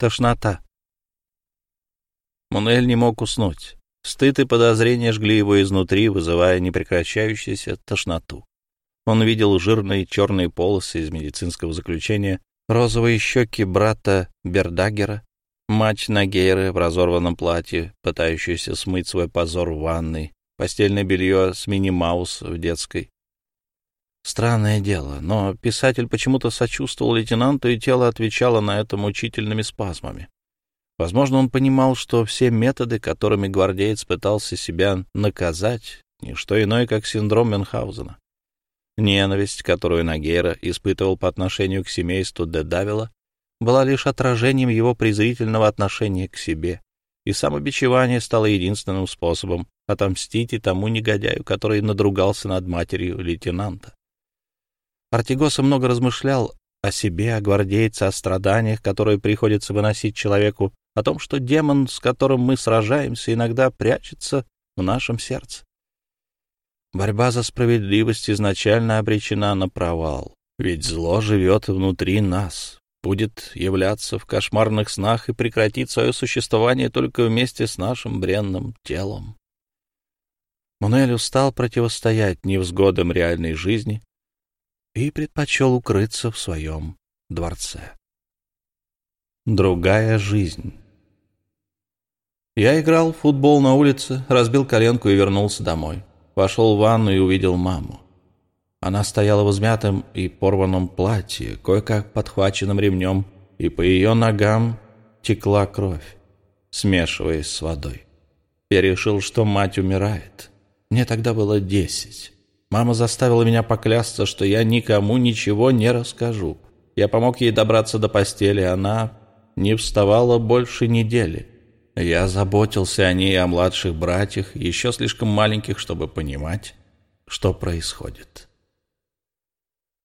Тошнота. Мунель не мог уснуть. Стыд и подозрения жгли его изнутри, вызывая непрекращающуюся тошноту. Он видел жирные черные полосы из медицинского заключения, розовые щеки брата Бердагера, мать Нагейры в разорванном платье, пытающуюся смыть свой позор в ванной, постельное белье с мини-маус в детской. Странное дело, но писатель почему-то сочувствовал лейтенанту, и тело отвечало на это мучительными спазмами. Возможно, он понимал, что все методы, которыми гвардеец пытался себя наказать, — не что иное, как синдром Мюнхгаузена. Ненависть, которую Нагейра испытывал по отношению к семейству Дедавила, была лишь отражением его презрительного отношения к себе, и самобичевание стало единственным способом отомстить и тому негодяю, который надругался над матерью лейтенанта. Артигоса много размышлял о себе, о гвардейце, о страданиях, которые приходится выносить человеку, о том, что демон, с которым мы сражаемся, иногда прячется в нашем сердце. Борьба за справедливость изначально обречена на провал, ведь зло живет внутри нас, будет являться в кошмарных снах и прекратит свое существование только вместе с нашим бренным телом. Мануэль устал противостоять невзгодам реальной жизни, и предпочел укрыться в своем дворце. Другая жизнь. Я играл в футбол на улице, разбил коленку и вернулся домой. Пошел в ванну и увидел маму. Она стояла в измятом и порванном платье, кое-как подхваченным ремнем, и по ее ногам текла кровь, смешиваясь с водой. Я решил, что мать умирает. Мне тогда было десять. Мама заставила меня поклясться, что я никому ничего не расскажу. Я помог ей добраться до постели, она не вставала больше недели. Я заботился о ней и о младших братьях, еще слишком маленьких, чтобы понимать, что происходит.